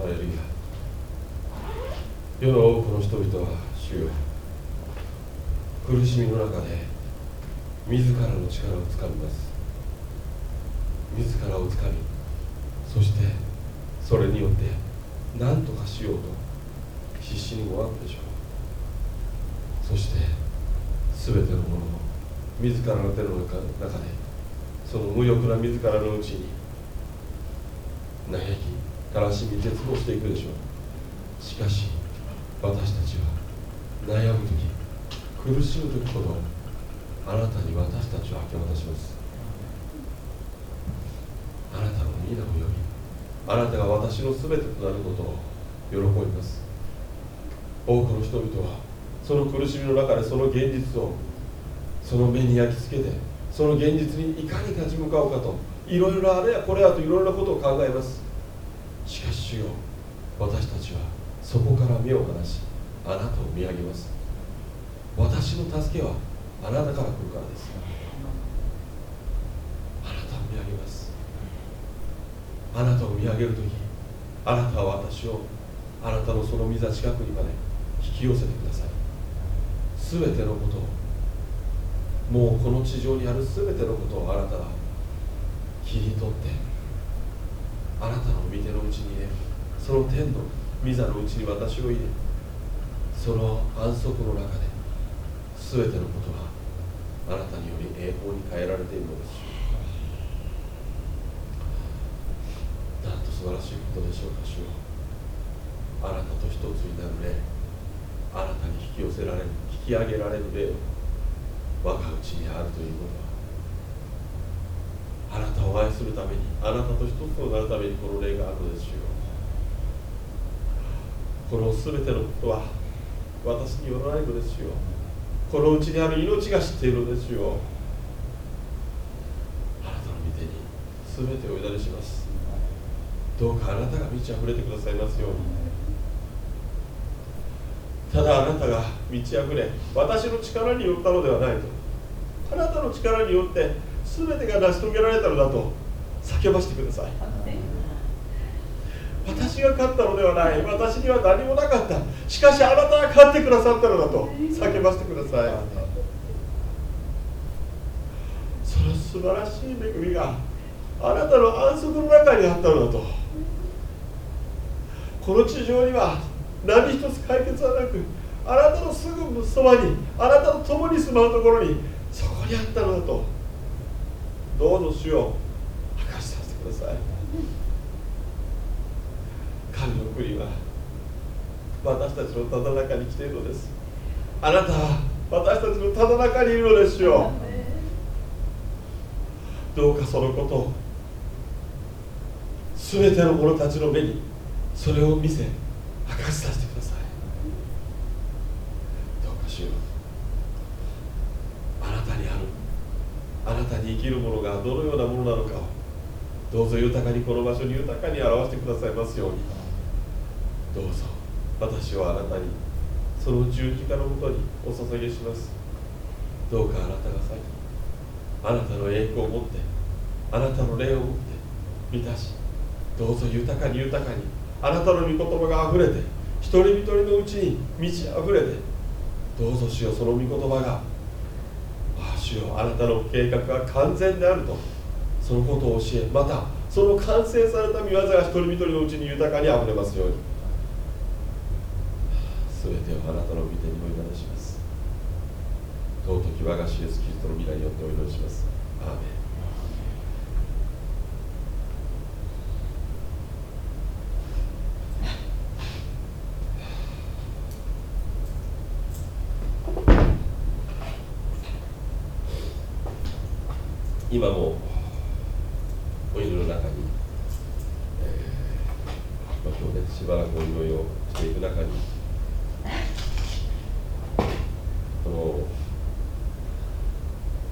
ハレルヤ世の多くの人々は主よ。苦しみの中で自らの力をつかみます。自らをつかみそしてそれによって何とかしようと必死にもがくでしょう。そして全てのものを自らの手の中でその無欲な自らのうちに嘆き悲しみ絶望していくでしょう。しかし私たちは悩む時苦しむ時ほどあなたに私たちを明け渡します。あなたの皆を呼びあなたが私の全てとなることを喜びます。多くの人々はその苦しみの中でその現実をその目に焼き付けてその現実にいかに立ち向かうかといろいろあれやこれやといろいろなことを考えます。しかし主よ私たちはそこから目を離しあなたを見上げます。私の助けはあなたから来るからです。あなたを見上げます。あなたを見上げる時あなたは私をあなたのその御座近くにまで引き寄せてください。全てのことをもうこの地上にある全てのことをあなたは切り取ってあなたの御手のうちに入れその天の御座のうちに私を入れ。その安息の中で全てのことはあなたにより栄光に変えられているのです。なんと素晴らしいことでしょうか主よあなたと一つになる霊あなたに引き寄せられる引き上げられる霊我がうちにあるということはあなたを愛するためにあなたと一つとなるためにこの霊があるのですよ。この全てのことは私によらないのですよ。このうちにある命が知っているのですよ。あなたの御手に全てを委ねします。どうかあなたが満ち溢れてくださいますように。ただあなたが満ち溢れ私の力によったのではないと。あなたの力によって全てが成し遂げられたのだと叫ばしてください。私が勝ったのではない。私には何もなかった。しかしあなたが勝ってくださったのだと叫ばせてください。その素晴らしい恵みがあなたの安息の中にあったのだと。この地上には何一つ解決はなくあなたのすぐそばにあなたと共に住まうところにそこにあったのだと。どうぞ主を明かしさせてください。神の国は私たちのただ中に来ているのです。あなたは私たちのただ中にいるのですよ。どうかそのことを全ての者たちの目にそれを見せ明かしさせてください。どうかしよ。うあなたにあるあなたに生きるものがどのようなものなのかをどうぞ豊かにこの場所に豊かに表してくださいますように。どうぞ私はあなたにその十字架のもとにお捧げします。どうかあなたが先あなたの栄光を持ってあなたの霊を持って満たしどうぞ豊かに豊かにあなたの御言葉があふれて一人一人のうちに満ち溢れてどうぞ主よその御言葉が主よあなたの計画は完全であるとそのことを教えまたその完成された御業が一人一人のうちに豊かにあふれますように。全てをあなたの御手にお祈りします。尊き我が主イエスキリストの未来によってお祈りします。アーメン今もお祈りの中に、えーまあ、今日ねしばらくお祈りをしていく中にこの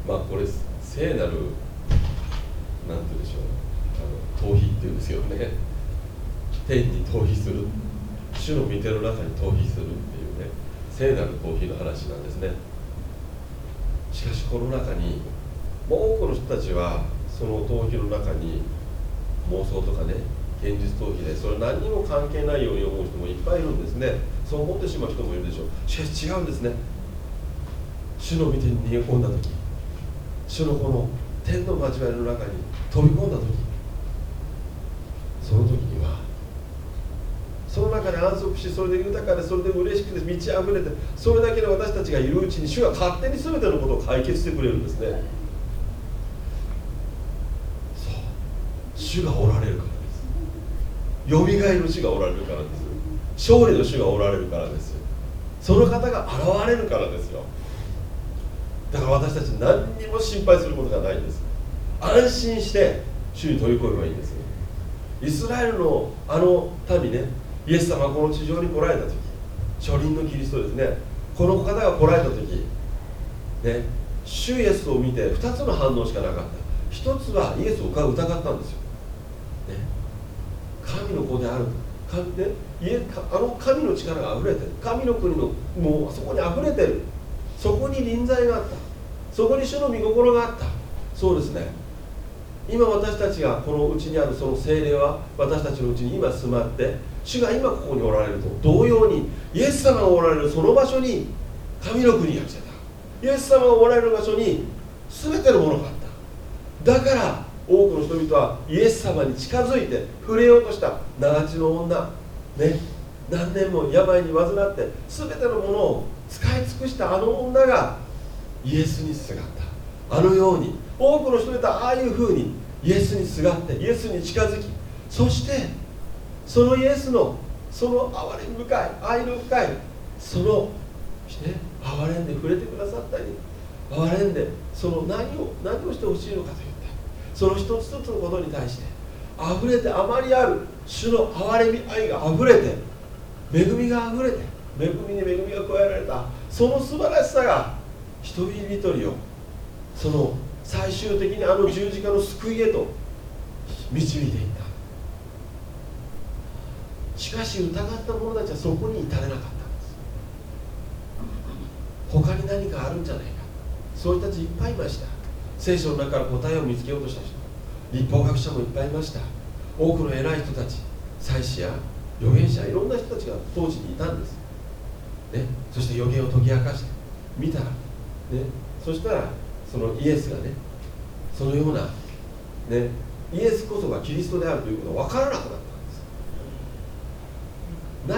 まあこれ聖なるなんて言うんでしょうあの逃避っていうんですよね天に逃避する主の御手の中に逃避するっていうね聖なる逃避の話なんですねしかしこの中にもう多くの人たちはその逃避の中に妄想とかね現実逃避でそれ何にも関係ないように思う人もいっぱいいるんですね。そう思ってしまう人もいるでしょう。しかし違うんですね。主の御手に逃げ込んだ時。主のこの天の交わりの中に飛び込んだ時。その時にはその中で安息しそれで豊かでそれで嬉しくて満ち溢れてそれだけで私たちがいるうちに主が勝手に全てのことを解決してくれるんですね。そう。主がおられるから。よみがえる主がおられるからです勝利の主がおられるからですその方が現れるからですよ。だから私たち何にも心配することがないんです。安心して主に飛び越えばいいんですイスラエルのあの民ねイエス様がこの地上に来られた時初輪のキリストですね。この方が来られた時ね主イエスを見て2つの反応しかなかった。1つはイエスを疑ったんですよ、ね、神の子であるか、ね、あの神の力があふれてる。神の国のもうそこにあふれてる。そこに臨在があった。そこに主の御心があった。そうですね。今私たちがこのうちにあるその精霊は私たちのうちに今住まって主が今ここにおられると同様にイエス様がおられるその場所に神の国が来てた。イエス様がおられる場所に全てのものがあった。だから多くの人々はイエス様に近づいて触れようとした長地の女。ね。何年も病に患って全てのものを使い尽くしたあの女がイエスにすがった。あのように多くの人々はああいうふうにイエスにすがってイエスに近づきそしてそのイエスのその憐れみ深い愛の深いその、ね、憐れんで触れてくださったり憐れんでその何を何をしてほしいのかといったその一つ一つのことに対して溢れてあまりある主の憐れみ愛が溢れて恵みが溢れて恵みに恵みが加えられたその素晴らしさが一人一人をその最終的にあの十字架の救いへと導いていった。しかし疑った者たちはそこに至れなかったんです。他に何かあるんじゃないか。そういう人たちいっぱいいました。聖書の中から答えを見つけようとした人。立法学者もいっぱいいました。多くの偉い人たち祭司や預言者いろんな人たちが当時にいたんです、ね、そして預言を解き明かして見たら、ね、そしたらそのイエスがねそのような、ね、イエスこそがキリストであるということが分からなくなったん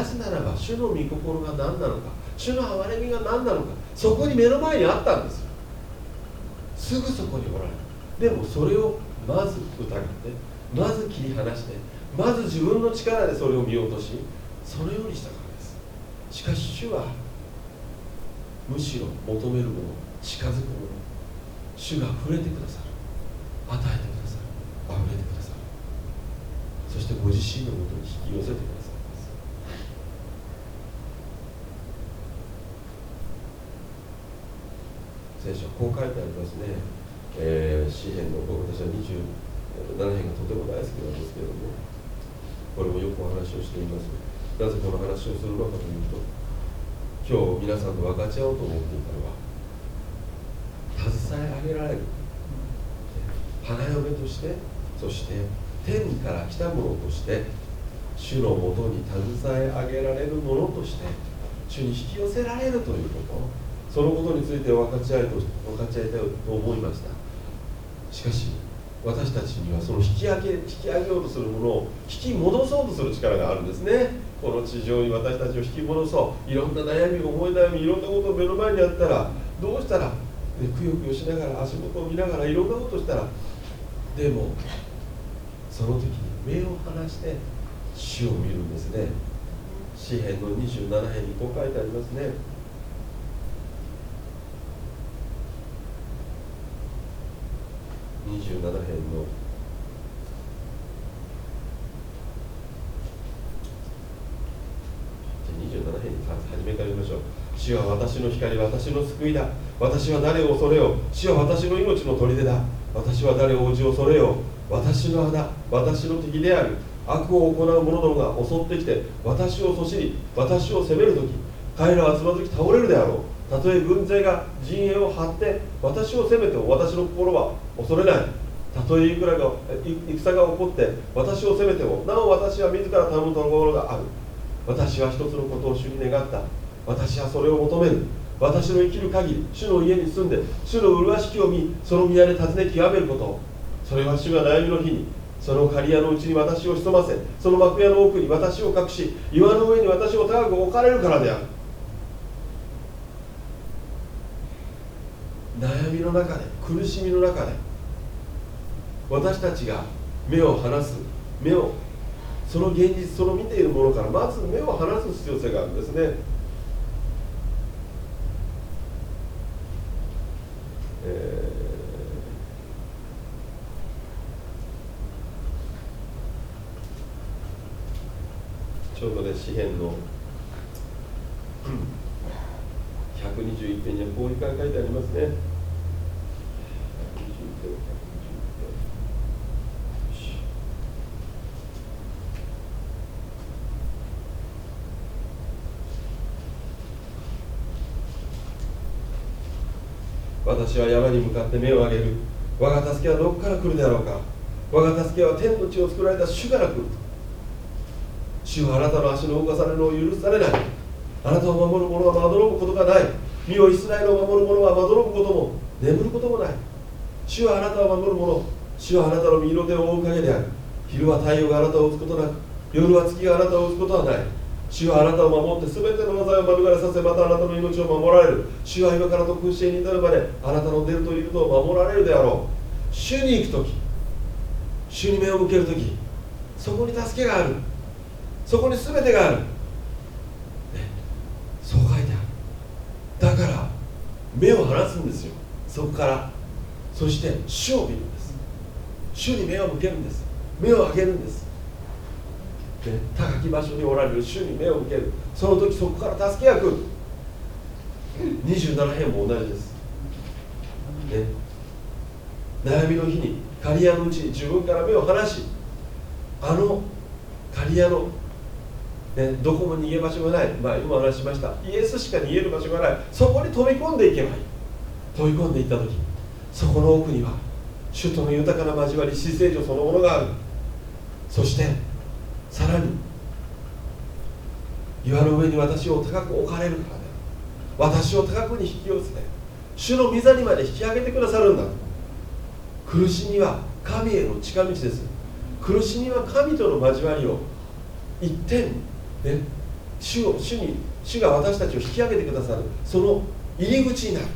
です。なぜならば主の御心が何なのか主の憐れみが何なのかそこに目の前にあったんです。すぐそこにおられる。でもそれをまず疑ってまず切り離してまず自分の力でそれを見落としそのようにしたからです。しかし主はむしろ求めるもの近づくもの主が触れてくださる。与えてくださる。溢れてくださる。そしてご自身のもとに引き寄せてくださる。聖書こう書いてありますね、えー、詩篇の僕私は27編がとても大好きなんですけども。これもよくお話をしています。なぜこの話をするのかというと今日皆さんと分かち合おうと思っていたのは携え上げられる花嫁としてそして天から来たものとして主のもとに携え上げられるものとして主に引き寄せられるということ。そのことについて分かち合いと分かち合いたいと思いました。しかし私たちにはその引き上げ引き上げようとするものを引き戻そうとする力があるんですね。この地上に私たちを引き戻そう。いろんな悩み思い悩みいろんなことを目の前にあったらどうしたら、ね、くよくよしながら足元を見ながらいろんなことしたら。でもその時に目を離して死を見るんですね。詩篇の27編にこう書いてありますね27編の。27編に初めから読みましょう。主は私の光私の救いだ。私は誰を恐れよ主は私の命の砦。だ私は誰を応じ恐れよ私の穴私の敵である。悪を行う者どもが襲ってきて私をそしり私を責める時彼らはつまずき倒れるであろう。たとえ軍勢が陣営を張って私を攻めても私の心は恐れない。たとえいくらが戦が起こって私を責めてもなお私は自ら頼むところがある。私は一つのことを主に願った。私はそれを求める。私の生きる限り主の家に住んで主の麗しきを見その宮で尋ね極めること。それは主が悩みの日にその刈谷のうちに私を潜ませその幕屋の奥に私を隠し岩の上に私を高く置かれるからである。悩みの中で苦しみの中で私たちが目を離す目をその現実その見ているものからまず目を離す必要性があるんですね、えー、ちょうどね詩篇の121編にはこういう書いてありますね。私は山に向かって目を上げる。我が助けはどこから来るであろうか。我が助けは天の地を作られた主から来る。主はあなたの足の動かされるのを許されない。あなたを守る者はまどろむことがない。身をイスラエルを守る者はまどろむことも。眠ることもない。主はあなたを守る者。主はあなたの身の手を覆う影である。昼は太陽があなたを打つことなく夜は月があなたを打つことはない。主はあなたを守って全ての災いを免れさせまたあなたの命を守られる。主は今からと空襲に至るまであなたの出るといると守られるであろう。主に行く時主に目を向ける時そこに助けがある。そこに全てがある、ね、そう書いてある。だから目を離すんですよ。そこから。そして主を見るんです。主に目を向けるんです。目を上げるんです、高き場所におられる主に目を向ける。その時そこから助けが来る。27編も同じです、ね、悩みの日に刈谷のうちに自分から目を離しあの刈谷の、ね、どこも逃げ場所がない、まあ、今話しました。イエスしか逃げる場所がない。そこに飛び込んでいけばいい。飛び込んでいった時そこの奥には主との豊かな交わり死聖女そのものがある。そしてさらに岩の上に私を高く置かれるからね。私を高くに引き寄せて主の御座にまで引き上げてくださるんだ。苦しみは神への近道です。苦しみは神との交わりを一点ね主を主に主が私たちを引き上げてくださる。その入り口になる。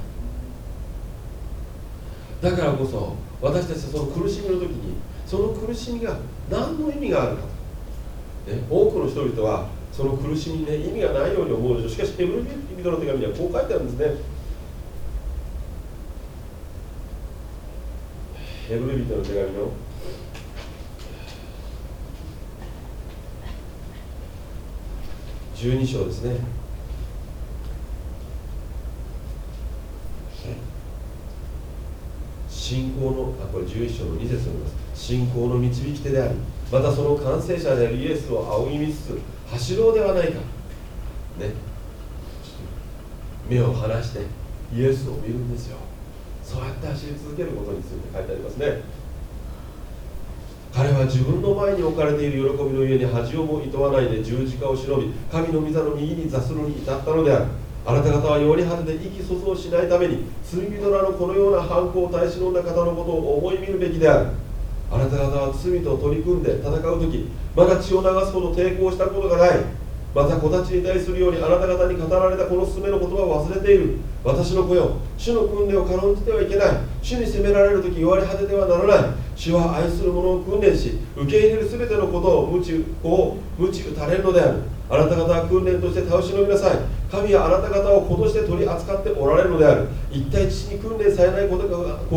だからこそ私たちはその苦しみの時にその苦しみが何の意味があるかね、多くの人々はその苦しみに、ね、意味がないように思うでしょう。しかしヘブル人の手紙にはこう書いてあるんですね。ヘブル人の手紙の。12章ですね。信仰のあこれ11章の2節になります。信仰の導き手でありまたその完成者であるイエスを仰ぎ見つつ走ろうではないか。ね。目を離してイエスを見るんですよ。そうやって走り続けることについて書いてありますね。彼は自分の前に置かれている喜びの家に恥をもいとわないで十字架を忍び神の御座の右に座するに至ったのである。あなた方はより果てて意気粗相しないために罪人らのこのような犯行を耐え忍んだ方のことを思い見るべきである。あなた方は罪と取り組んで戦う時まだ血を流すほど抵抗したことがない。また子たちに対するようにあなた方に語られたこの勧めの言葉を忘れている。私の子よ主の訓練を軽んじてはいけない。主に責められる時弱り果ててはならない。主は愛する者を訓練し受け入れる全てのことを無知を無知打たれるのである。あなた方は訓練として倒しのみなさい。神はあなた方を子として取り扱っておられるのである。一体父に訓練されない子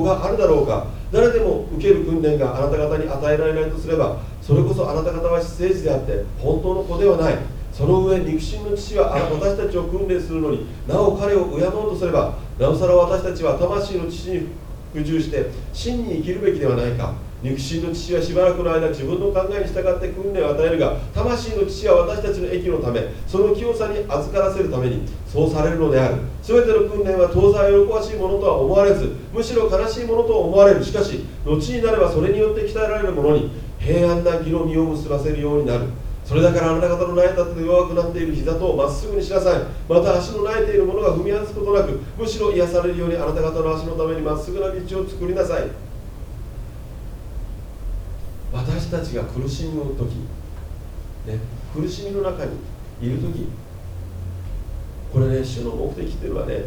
があるだろうか。誰でも受ける訓練があなた方に与えられないとすればそれこそあなた方は私生児であって本当の子ではない。その上肉親の父は私たちを訓練するのになお彼を敬おうとすればなおさら私たちは魂の父に服従して真に生きるべきではないか。肉親の父はしばらくの間自分の考えに従って訓練を与えるが魂の父は私たちの益のためその清さに預からせるためにそうされるのである。全ての訓練は当然喜ばしいものとは思われずむしろ悲しいものと思われる。しかし後になればそれによって鍛えられる者に平安な義の実を結ばせるようになる。それだからあなた方の泣いたと弱くなっている膝とまっすぐにしなさい。また足の泣いている者が踏み外すことなくむしろ癒されるようにあなた方の足のためにまっすぐな道を作りなさい。私たちが苦しむ時、ね、苦しみの中にいる時これね主の目的っていうのはね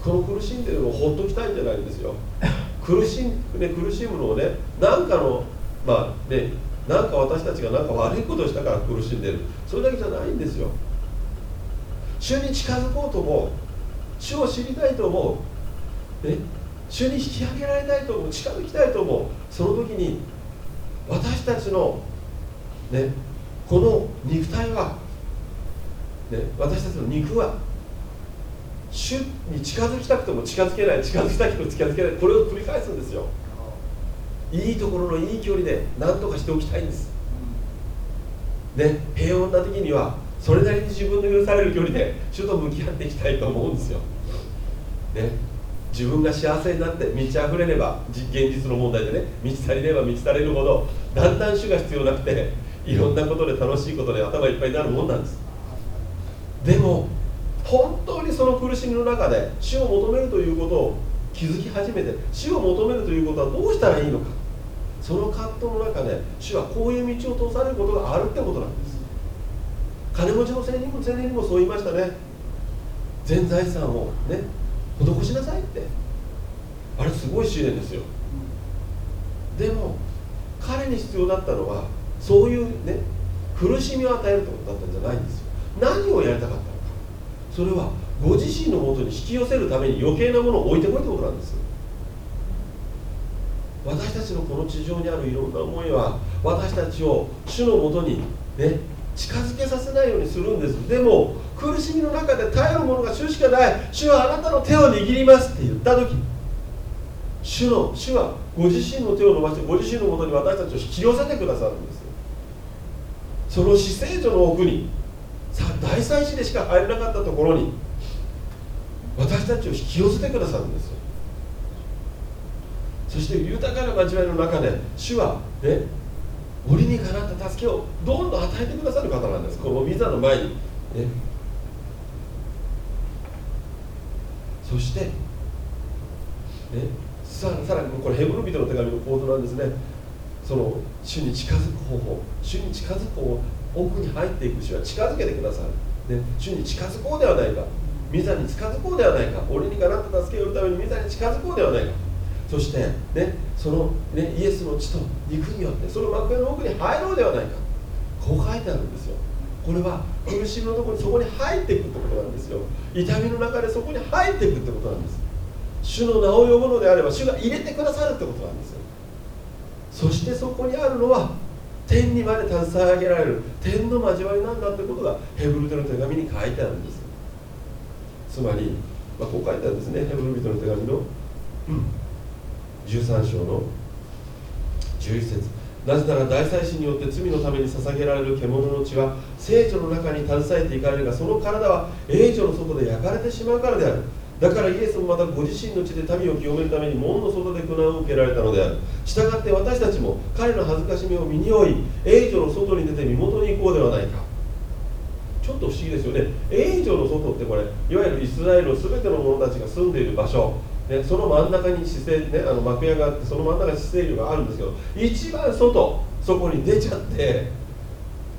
この苦しんでるのをほっときたいんじゃないんですよ。苦し,、ね、苦しむのをね何かのまあね何か私たちが何か悪いことをしたから苦しんでる。それだけじゃないんですよ。主に近づこうと思う。主を知りたいと思う、ね、主に引き上げられたいと思う。近づきたいと思う。その時に私たちの、ね、この肉体は、ね、私たちの肉は主に近づきたくても近づけない近づきたくても近づけないこれを繰り返すんですよ。いいところのいい距離で何とかしておきたいんです。ね平穏な時にはそれなりに自分の許される距離で主と向き合っていきたいと思うんですよ。ね自分が幸せになって満ち溢れれば現実の問題でね満ち足りれば満ち足れるほどだんだん主が必要なくていろんなことで楽しいことで頭いっぱいになるもんなんです。でも本当にその苦しみの中で主を求めるということを気づき始めて主を求めるということはどうしたらいいのか。その葛藤の中で主はこういう道を通されることがあるってことなんです。金持ちの青年にも青年にもそう言いましたね。全財産をね施しなさいって。あれすごい試練ですよ。でも彼に必要だったのはそういうね苦しみを与えるってことだったんじゃないんですよ。何をやりたかったのか。それはご自身のもとに引き寄せるために余計なものを置いてこいってことなんです私たちのこの地上にあるいろんな思いは私たちを主のもとにね近づけさせないようにするんです。でも苦しみの中で頼るものが主しかない。主はあなたの手を握りますって言った時。主の主はご自身の手を伸ばしてご自身のもとに私たちを引き寄せてくださるんです。その死聖所の奥にさ大祭司でしか入れなかったところに私たちを引き寄せてくださるんですそして豊かな交わりの中で主はね折にかなった助けをどんどん与えてくださる方なんです。このビザの前に。ねそしてねささらにこれヘブル人の手紙の構図なんですね。その主に近づく方法。主に近づく方法。奥に入っていく主は近づけてくださる、ね、主に近づこうではないか。御座に近づこうではないか。俺にかなった助けを得るために御座に近づこうではないか。そして、ね、その、ね、イエスの血と肉によってその幕屋の奥に入ろうではないか。こう書いてあるんですよ。これは苦しみのところにそこに入っていくってことなんですよ。痛みの中でそこに入っていくってことなんです。主の名を呼ぶのであれば主が入れてくださるってことなんですよ。そしてそこにあるのは天にまで携え上げられる天の交わりなんだってことがヘブル人の手紙に書いてあるんです。つまり、まあ、こう書いてあるんですね。ヘブル人の手紙の、うん。13章の11節。なぜなら大祭司によって罪のために捧げられる獣の血は聖女の中に携えていかれるがその体は栄女の外で焼かれてしまうからである。だからイエスもまたご自身の血で民を清めるために門の外で苦難を受けられたのである。したがって私たちも彼の恥ずかしみを身に負い栄女の外に出て身元に行こうではないか。ちょっと不思議ですよね。栄女の外ってこれいわゆるイスラエルの全ての者たちが住んでいる場所。ね、その真ん中に姿勢、ね、あの幕屋があってその真ん中に姿勢があるんですけど一番外そこに出ちゃって、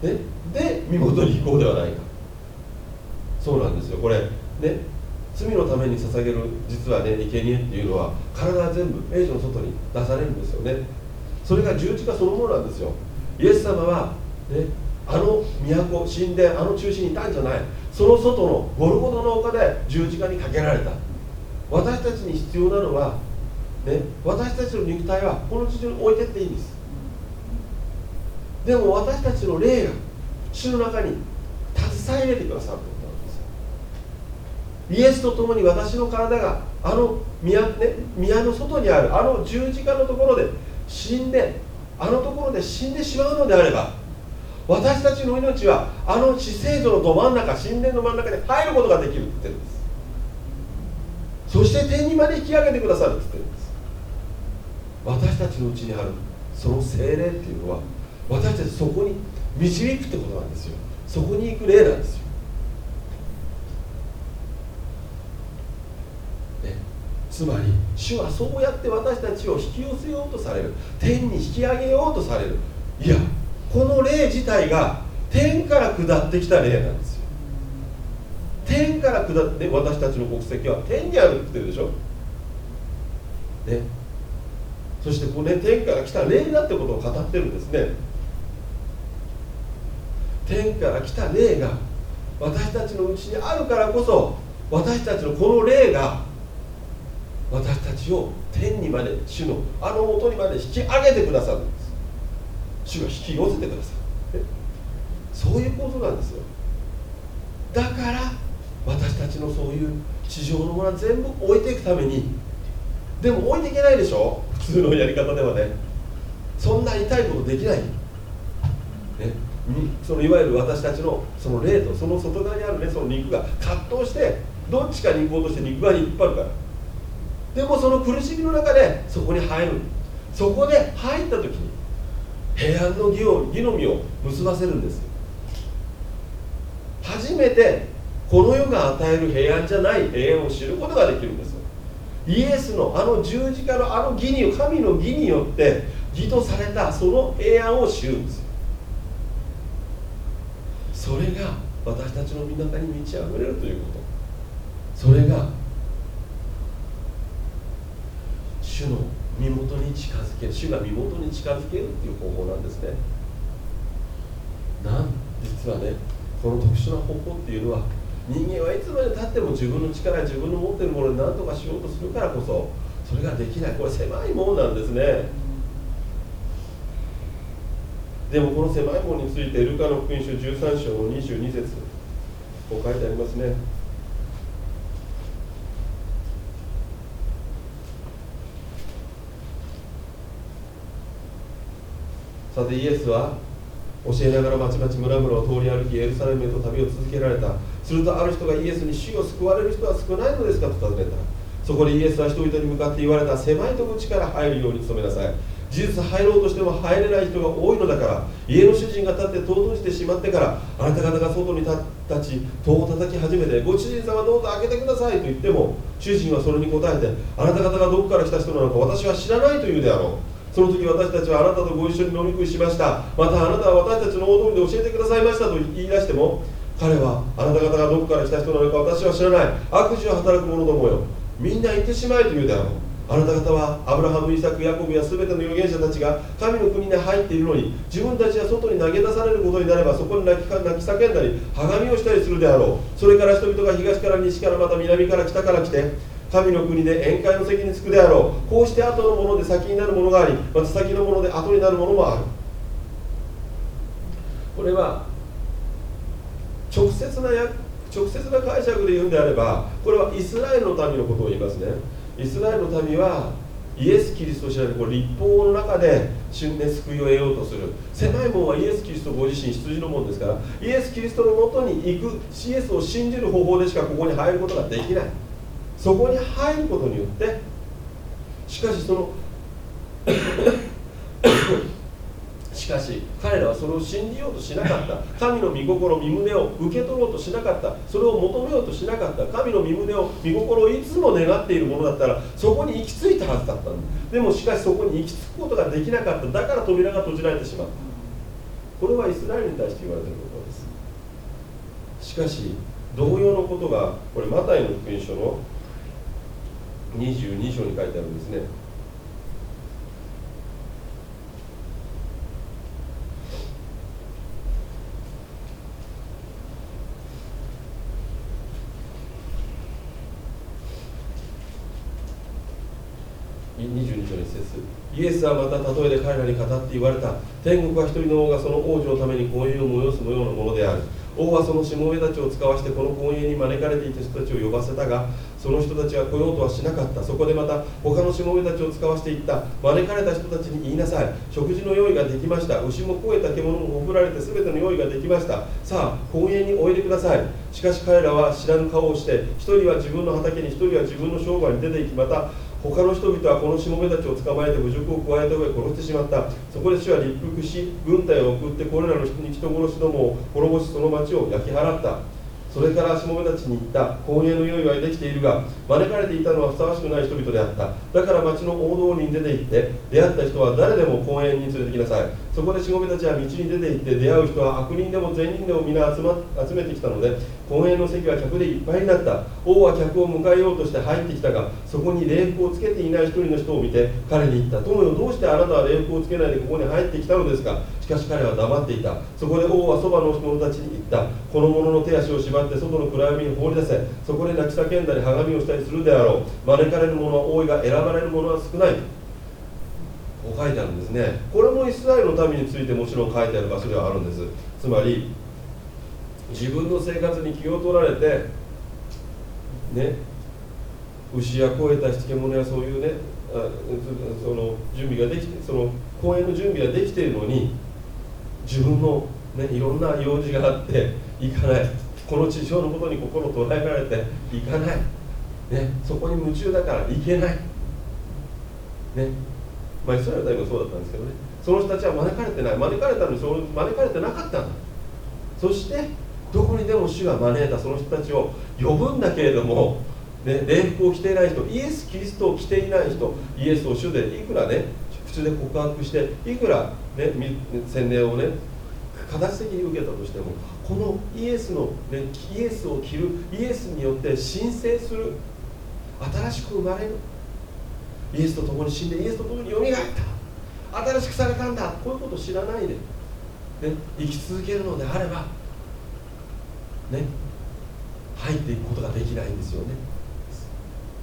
ね、で身元に行こうではないか。そうなんですよ。これね罪のために捧げる実はね生贄っていうのは体は全部栄女の外に出されるんですよね。それが十字架そのものなんですよ。イエス様は、ね、あの都神殿あの中心にいたんじゃない。その外のゴルゴドの丘で十字架にかけられた。私たちに必要なのは、ね、私たちの肉体はこの地上に置いてっていいんです。でも私たちの霊が主の中に携え入れてくださるということなんですイエスと共に私の体があの宮,、ね、宮の外にあるあの十字架のところで死んであのところで死んでしまうのであれば私たちの命はあの死聖女のど真ん中神殿の真ん中に入ることができるって言ってるんです。そして天にまで引き上げてくださるって言ってる私たちのうちにあるその精霊っていうのは私たちそこに導くってことなんですよ。そこに行く霊なんですよ、ね、つまり主はそうやって私たちを引き寄せようとされる。天に引き上げようとされる。いやこの霊自体が天から下ってきた霊なんですよ。天から下って私たちの国籍は天にあるって言ってるでしょ？ね。そしてこれ、ね、天から来た霊だってことを語ってるんですね。天から来た霊が私たちのうちにあるからこそ私たちのこの霊が私たちを天にまで主のあの元にまで引き上げてくださるんです。主が引き寄せてくださる。そういうことなんですよ。だから私たちのそういう地上のものは全部置いていくために。でも置いていけないでしょ？普通のやり方ではね。そんな痛いことできない、ね、そのいわゆる私たちのその霊とその外側にあるねその肉が葛藤してどっちかに行こうとして肉側に引っ張るから。でもその苦しみの中でそこに入る。そこで入った時に平安の義を義の実を結ばせるんです初めてこの世が与える平安じゃない平安を知ることができるんです。イエスのあの十字架のあの義に神の義によって義とされたその平安を知るんです。それが私たちの中に満ち溢れるということ。それが主の身元に近づける主が身元に近づけるっていう方法なんですね。なん実はねこの特殊な方法っていうのは人間はいつまでたっても自分の力自分の持ってるものに何とかしようとするからこそそれができない。これ狭いものなんですね。でもこの狭いものについてルカの福音書13章の22節こう書いてありますね。さてイエスは教えながらまちまち村々を通り歩きエルサレムへと旅を続けられた。するとある人がイエスに死を救われる人は少ないのですかと尋ねた。そこでイエスは人々に向かって言われた狭い戸口から入るように努めなさい。事実入ろうとしても入れない人が多いのだから家の主人が立って戸を閉じてしまってからあなた方が外に立ち戸を叩き始めてご主人様どうぞ開けてくださいと言っても主人はそれに答えてあなた方がどこから来た人なのか私は知らないと言うであろう。その時私たちはあなたとご一緒に飲み食いしました。またあなたは私たちの大通りで教えてくださいましたと言い出しても彼はあなた方がどこから来た人なのか私は知らない。悪事を働く者どもよ。みんな行ってしまえと言うであろう。あなた方はアブラハム、イサク、ヤコブや全ての預言者たちが神の国に入っているのに自分たちは外に投げ出されることになればそこに泣き泣き叫んだりはがみをしたりするであろう。それから人々が東から西からまた南から北から来て神の国で宴会の席に着くであろう。こうして後のもので先になるものがありまた先のもので後になるものもある。これは直接な直接な解釈で言うんであればこれはイスラエルの民のことを言いますね。イスラエルの民はイエス・キリストを知らないこれ立法の中で旬で救いを得ようとする。狭い門はイエス・キリストご自身羊の門ですからイエス・キリストのもとに行くイエスを信じる方法でしかここに入ることができない。そこに入ることによってしかしそのしかし彼らはそれを信じようとしなかった。神の御心御胸を受け取ろうとしなかった。それを求めようとしなかった。神の御胸を御心をいつも願っているものだったらそこに行き着いたはずだったでもしかしそこに行き着くことができなかった。だから扉が閉じられてしまった。これはイスラエルに対して言われていることです。しかし同様のことがこれマタイの福音書の22章に書いてあるんですね。22章に節イエスはまた例えで彼らに語って言われた。天国は一人の王がその王子のために婚姻を催すのようなものである。王はそのしもべたちを使わしてこの公園に招かれていた人たちを呼ばせたがその人たちは来ようとはしなかったそこでまた他のしもべたちを使わしていった招かれた人たちに言いなさい。食事の用意ができました。牛も肥えた獣もほふられて全ての用意ができました。さあ公園においでください。しかし彼らは知らぬ顔をして一人は自分の畑に一人は自分の商売に出て行きまた他の人々はこのしもべたちを捕まえて侮辱を加えた上殺してしまった。そこで主は立腹し軍隊を送ってこれらの人に人殺しどもを滅ぼしその町を焼き払った。それからしもべたちに言った。公営の用意はできているが招かれていたのはふさわしくない人々であった。だから町の大通りに出て行って出会った人は誰でも公園に連れてきなさい。そこでしもべたちは道に出て行って出会う人は悪人でも善人でも皆集,、ま、集めてきたので公園の席は客でいっぱいになった。王は客を迎えようとして入ってきたがそこに礼服をつけていない一人の人を見て彼に言った友よどうしてあなたは礼服をつけないでここに入ってきたのですか？しかし彼は黙っていた。そこで王はそばの者たちに言った。この者の手足を縛って外の暗闇に放り出せ。そこで泣き叫んだり鏡をしたりするであろう。招かれる者は多いが選ばれる者は少ない。こう書いてあるんですね。これもイスラエルの民についてもちろん書いてある場所ではあるんです。つまり自分の生活に気を取られてね牛や肥えた漬物やそういうねあその準備ができてその公演の準備ができているのに自分の、ね、いろんな用事があって行かない。この地上のことに心を捉えられて行かない、ね、そこに夢中だから行けない、ね。まあ、イスラエル大もそうだったんですけどね。その人たちは招かれてない。招かれたのにそ招かれてなかったんだ。そしてどこにでも主が招いたその人たちを呼ぶんだけれども、ね、礼服を着ていない人イエス・キリストを着ていない人イエスを主でいくらね口で告白していくら、ね、洗礼をね形的に受けたとしてもこのイエスの、ね、イエスを着るイエスによって神聖する新しく生まれるイエスと共に死んでイエスと共によみがえった新しくされたんだこういうことを知らないで、ね、生き続けるのであればね。入っていくことができないんですよね。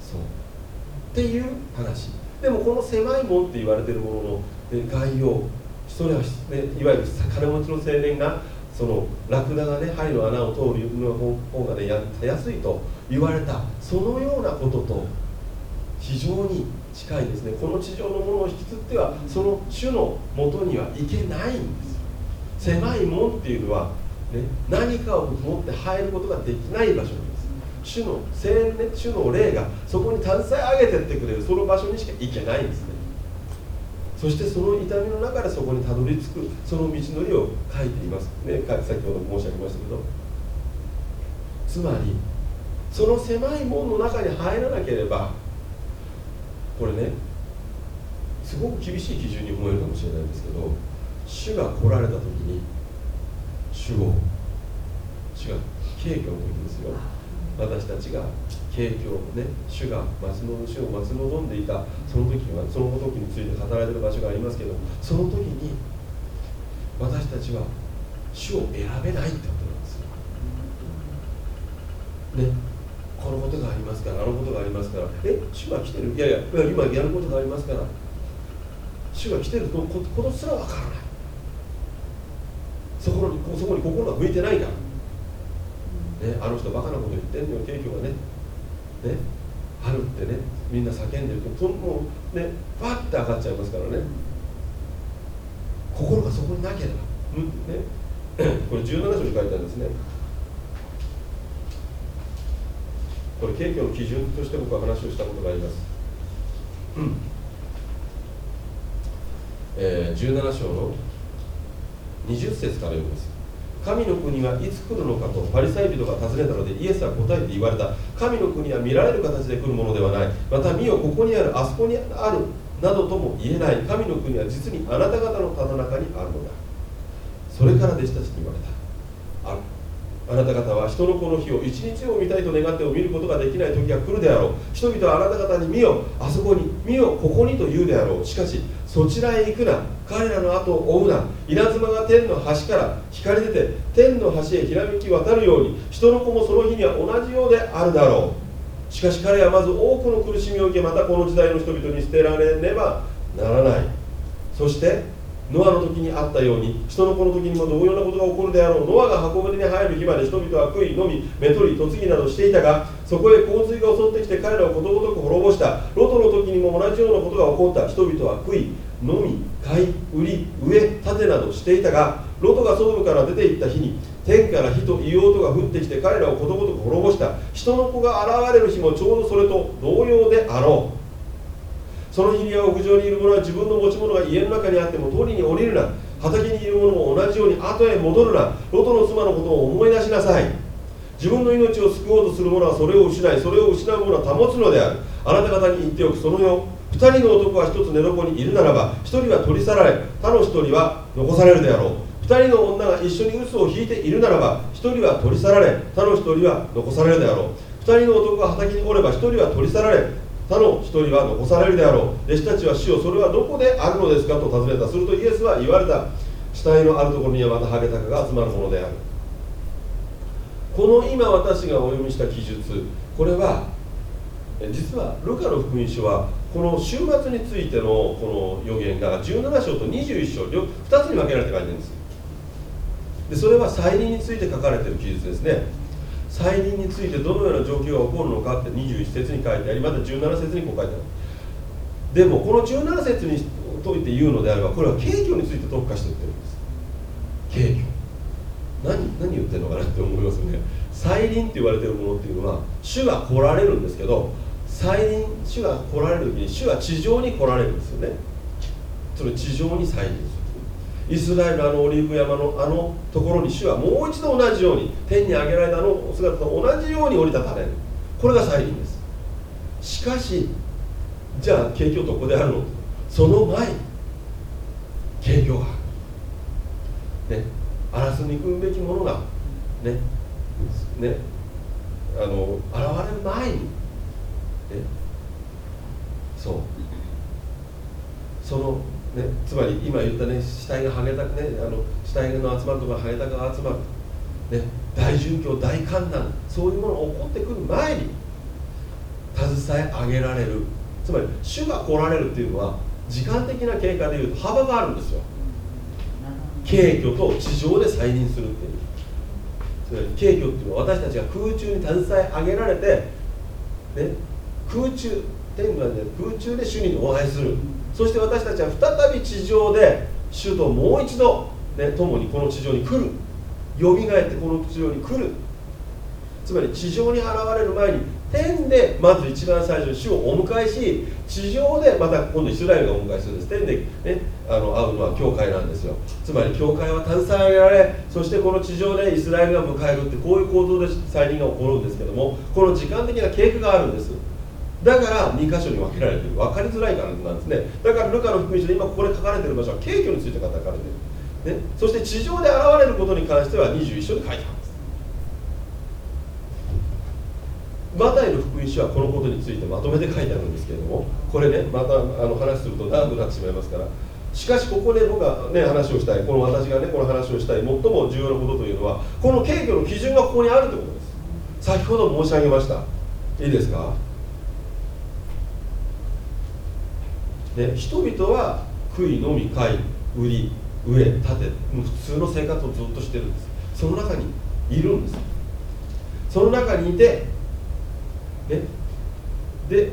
そう。っていう話。でもこの狭い門って言われてるものの概要。それは、ね、いわゆる金持ちの青年がそのラクダがね針の穴を通るの方がねやたやすいと言われたそのようなことと非常に近いですね。この地上のものを引きつってはその主のもとには行けないんです。狭い門っていうのはね、何かを持って入ることができない場所なんです。主の聖ね主の霊がそこに携え上げてってくれるその場所にしか行けないんですね。そしてその痛みの中でそこにたどり着くその道のりを書いています。ね先ほど申し上げましたけど。つまりその狭い門の中に入らなければこれねすごく厳しい基準に思えるかもしれないんですけど主が来られた時に主を主が敬虚の時ですよ。私たちが敬虚ね主が待ちの主を待ち望んでいたその時はその時について語られてる場所がありますけどその時に私たちは主を選べないってことなんですよ。ね。このことがありますからあのことがありますからえ主が来てる？いやいや今やることがありますから主が来てることすらわからない。そこにそこに心が向いてないから、ね、あの人バカなこと言ってんのよ景況がね。ね春ってねみんな叫んでるともうねファッて上がっちゃいますからね。心がそこになければ、うんね、これ17章に書いてあるんですね。これ景況の基準として僕は話をしたことがあります、うん。えー、17章の20節から読みます神の国はいつ来るのかとパリサイ人が尋ねたのでイエスは答えて言われた。神の国は見られる形で来るものではない。また見よここにあるあそこにあるなどとも言えない。神の国は実にあなた方のただ中にあるのだ。それから弟子たちに言われた。ああなた方は人の子の日を一日を見たいと願っても見ることができない時が来るであろう。人々はあなた方に見よあそこに見よここにと言うであろう。しかしそちらへ行くな。彼らの後を追うな。稲妻が天の端から光り出て天の端へひらめき渡るように人の子もその日には同じようであるだろう。しかし彼はまず多くの苦しみを受けまたこの時代の人々に捨てられねばならない。そしてノアの時にあったように人の子の時にも同様なことが起こるであろう。ノアが箱舟に入る日まで人々は食い飲み目取り嫁ぎなどしていたがそこへ洪水が襲ってきて彼らをことごとく滅ぼした。ロトの時にも同じようなことが起こった。人々は食い飲み買い売り植え建てなどしていたがロトがソドムから出て行った日に天から火と硫黄とが降ってきて彼らをことごとく滅ぼした。人の子が現れる日もちょうどそれと同様であろう。その日には屋上にいる者は自分の持ち物が家の中にあっても通りに降りるな。畑にいる者も同じように後へ戻るな。ロトの妻のことを思い出しなさい。自分の命を救おうとする者はそれを失いそれを失う者は保つのである。あなた方に言っておくそのよ2人の男は1つ寝床にいるならば1人は取り去られ他の1人は残されるであろう。2人の女が一緒に嘘を引いているならば1人は取り去られ他の1人は残されるであろう。2人の男が畑におれば1人は取り去られ他の一人は残されるであろう。弟子たちは死をそれはどこであるのですかと尋ねた。するとイエスは言われた。死体のあるところにはまたハゲタカが集まるものである。この今私がお読みした記述。これは実はルカの福音書はこの週末についてのこの予言が17章と21章2つに分けられて書いてるんです。でそれは再臨について書かれてる記述ですね。再臨についてどのような状況が起こるのかって21節に書いてありまた17節にこう書いてある。でもこの17節に解いて言うのであればこれは景挙について特化して言ってるんです。景挙何何言ってるのかなって思いますね。再臨って言われてるものっていうのは主が来られるんですけど再臨主が来られる時に主は地上に来られるんですよね。それ地上に再臨す。るイスラエルあのオリーブ山のあのところに主はもう一度同じように天に上げられたのお姿と同じように降り立たれるこれが再臨です。しかしじゃあ景況どこである。のその前景況がね。荒らす憎むべきものがね。ね。あの現れる前に。ね。そう。そのね、つまり今言ったね死体がハゲたくねあの死体の集まるところハゲタが集まる、ね、大殉教大観難そういうものが起こってくる前に携え上げられる。つまり主が来られるっていうのは時間的な経過でいうと幅があるんですよ。軽挙と地上で再臨するっていう。つまり軽挙っていうのは私たちが空中に携え上げられて、ね、空中天国で空中で主にお会いする。そして私たちは再び地上で主ともう一度、ね、共にこの地上に来る。よみがえってこの地上に来る。つまり地上に現れる前に天でまず一番最初に主をお迎えし地上でまた今度イスラエルがお迎えするんです。天で、ね、あの会うのは教会なんですよ。つまり教会は携えられそしてこの地上でイスラエルが迎えるってこういう構造で再臨が起こるんですけどもこの時間的な経過があるんです。だから2箇所に分けられてる。分かりづらいからなんですね。だからルカの福音書で今ここで書かれている場所は景挙について書かれている、ね、そして地上で現れることに関しては21章で書いてあるんです。マタイの福音書はこのことについてまとめて書いてあるんですけれどもこれねまたあの話すると長くなってしまいますから。しかしここで僕がね話をしたい。この私がねこの話をしたい。最も重要なことというのはこの景挙の基準がここにあるということです。先ほど申し上げました。いいですか？で人々は食い飲み買い売り植え建て普通の生活をずっとしてるんです。その中にいるんです。その中にいてねで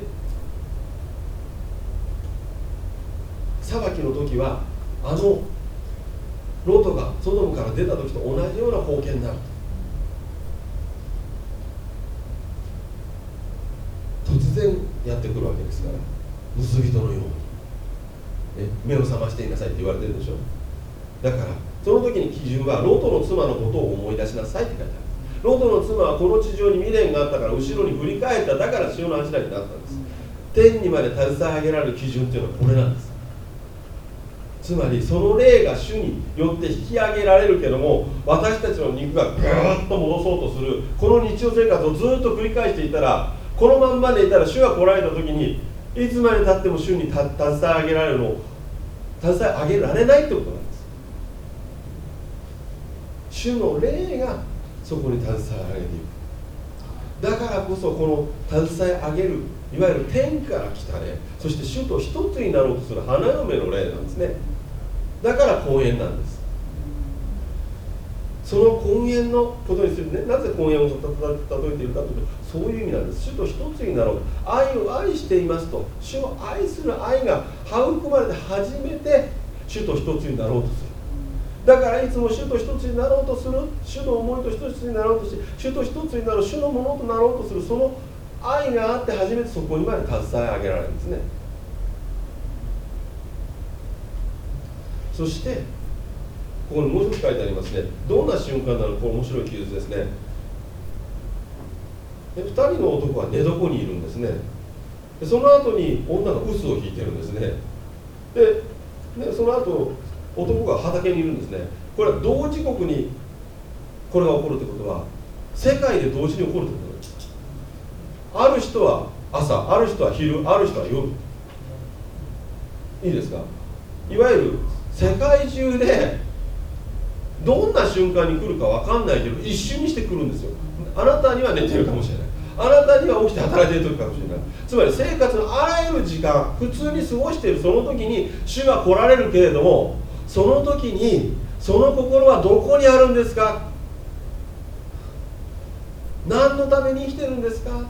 裁きの時はあのロトがソドムから出た時と同じような光景になる。突然やってくるわけですから盗人のように、目を覚ましていなさいって言われてるでしょ。だからその時に基準はロトの妻のことを思い出しなさいって書いてある。ロトの妻はこの地上に未練があったから後ろに振り返っただから潮の柱になったんです。天にまで携え上げられる基準っていうのはこれなんです。つまりその霊が主によって引き上げられるけども私たちの肉がぐーっと戻そうとするこの日常生活をずっと繰り返していたらこのまんまでいたら主が来られた時にいつまでたっても主に携え上げられるのを携え上げられないってことなんです。主の霊がそこに携え上げていく。だからこそこの携え上げるいわゆる天から来た霊そして主と一つになろうとする花嫁の霊なんですね。だから婚宴なんです。その婚宴のことにするねなぜ婚宴を例えているかというとそういう意味なんです。主と一つになろう。愛を愛していますと。主を愛する愛が育まれて初めて主と一つになろうとする。だからいつも主と一つになろうとする。主の思いと一つになろうとし主と一つになる主のものとなろうとする。その愛があって初めてそこにまで携え上げられるんですね。そしてここにもう一つ書いてありますね。どんな瞬間なのか面白い記述ですね。で2人の男は寝床にいるんですね。でその後に女が臼を引いてるんですね。ででその後男が畑にいるんですね。これは同時刻にこれが起こるってことは世界で同時に起こるってことですある人は朝ある人は昼ある人は夜。いいですか？いわゆる世界中でどんな瞬間に来るか分かんないけど一瞬にして来るんですよ。あなたには寝てるかもしれない。あなたには起きて働いている時かもしれない。つまり生活のあらゆる時間普通に過ごしているその時に主が来られるけれどもその時にその心はどこにあるんですか？何のために生きてるんですか？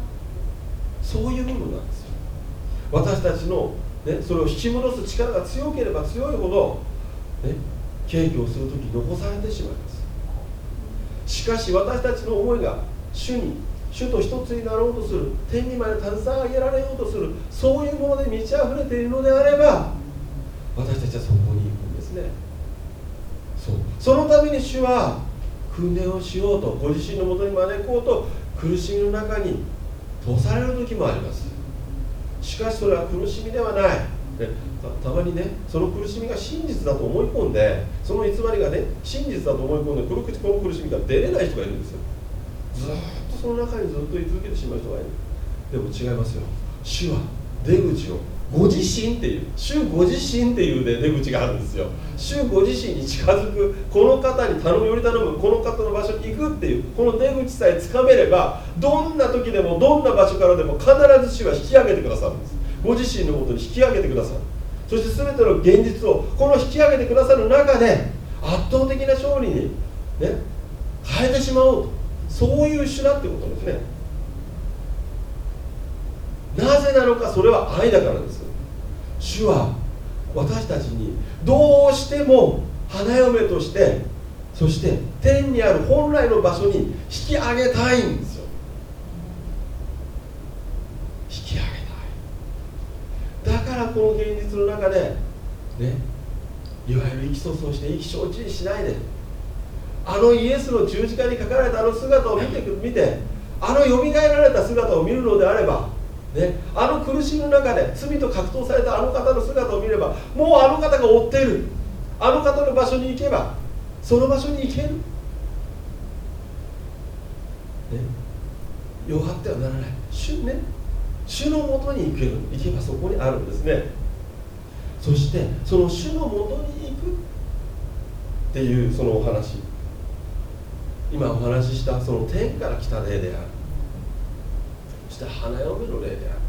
そういう部分なんですよ。私たちの、ね、それを引き戻す力が強ければ強いほど、ね、敬虚をする時残されてしまいます。しかし私たちの思いが主に主と一つになろうとする天にまで携え上げられようとするそういうもので満ち溢れているのであれば私たちはそこに行くんですね。そう。そのために主は訓練をしようとご自身のもとに招こうと苦しみの中に通される時もあります。しかしそれは苦しみではない。でたまにねその苦しみが真実だと思い込んでその偽りがね真実だと思い込んでこの苦しみが出れない人がいるんですよ。ずっと。その中にずっと居続けてしまう人がいる。でも違いますよ。主は出口をご自身っていう。主ご自身っていう、ね、出口があるんですよ。主ご自身に近づくこの方に頼むより頼むこの方の場所に行くっていう。この出口さえつかめればどんな時でもどんな場所からでも必ず主は引き上げてくださるんです。ご自身のもとに引き上げてくださる。そして全ての現実をこの引き上げてくださる中で圧倒的な勝利に、ね、変えてしまおうと。そういう主だってことですね。なぜなのかそれは愛だからです。主は私たちにどうしても花嫁としてそして天にある本来の場所に引き上げたいんですよ。引き上げたい。だからこの現実の中でねいわゆる意気訴訟して意気消沈しないであのイエスの十字架に書かられたあの姿を見て見てあのよみがえられた姿を見るのであればね、あの苦しみの中で罪と格闘されたあの方の姿を見ればもうあの方が追っている。あの方の場所に行けばその場所に行ける、ね、弱ってはならない。主ね主のもとに行ける。行けばそこにあるんですね。そしてその主のもとに行くっていうそのお話。今お話ししたその天から来た例である。そして花嫁の例である、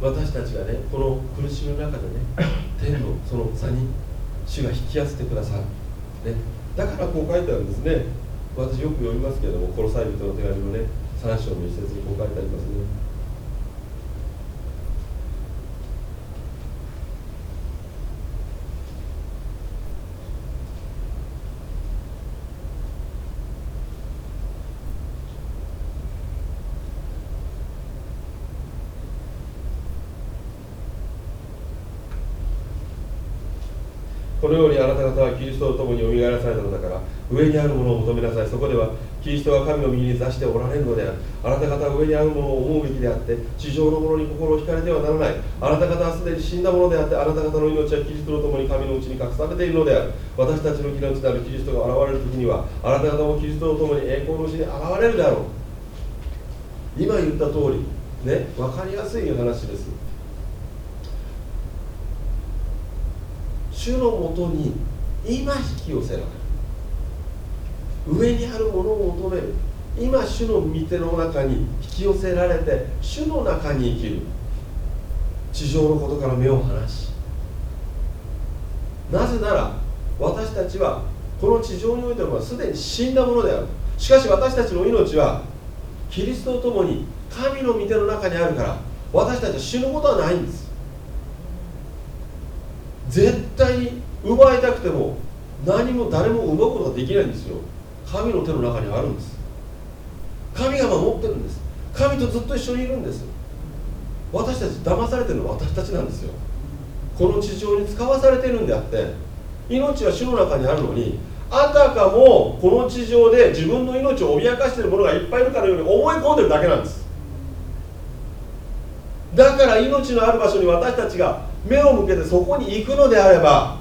私たちがねこの苦しみの中でね天のその座に主が引き寄せてくださる、ね、だからこう書いてあるんですね。私よく読みますけれども「コロサイ人の手紙」のね3章の一節にこう書いてありますね。のようにあなた方はキリストと共によみがえらされたのだから上にあるものを求めなさい。そこではキリストが神の右に座しておられるのである。あなた方は上にあるものを思うべきであって地上のものに心を惹かれてはならない。あなた方はすでに死んだものであってあなた方の命はキリストと共に神のうちに隠されているのである。私たちの命であるキリストが現れる時にはあなた方もキリストと共に栄光のうちに現れるであろう。今言った通りね分かりやすい話です。主のもとに今引き寄せられる。上にあるものを求める。今主の御手の中に引き寄せられて主の中に生きる。地上のことから目を離し。なぜなら私たちはこの地上においてはすでに死んだものである。しかし私たちの命はキリストと共に神の御手の中にあるから私たちは死ぬことはないんです。対に奪いたくても何も誰も奪うことができないんですよ。神の手の中にあるんです。神が守ってるんです。神とずっと一緒にいるんです。私たち騙されてるのは私たちなんですよ。この地上に使わされてるんであって命は主の中にあるのにあたかもこの地上で自分の命を脅かしている者がいっぱいいるかのように思い込んでるだけなんです。だから命のある場所に私たちが目を向けてそこに行くのであれば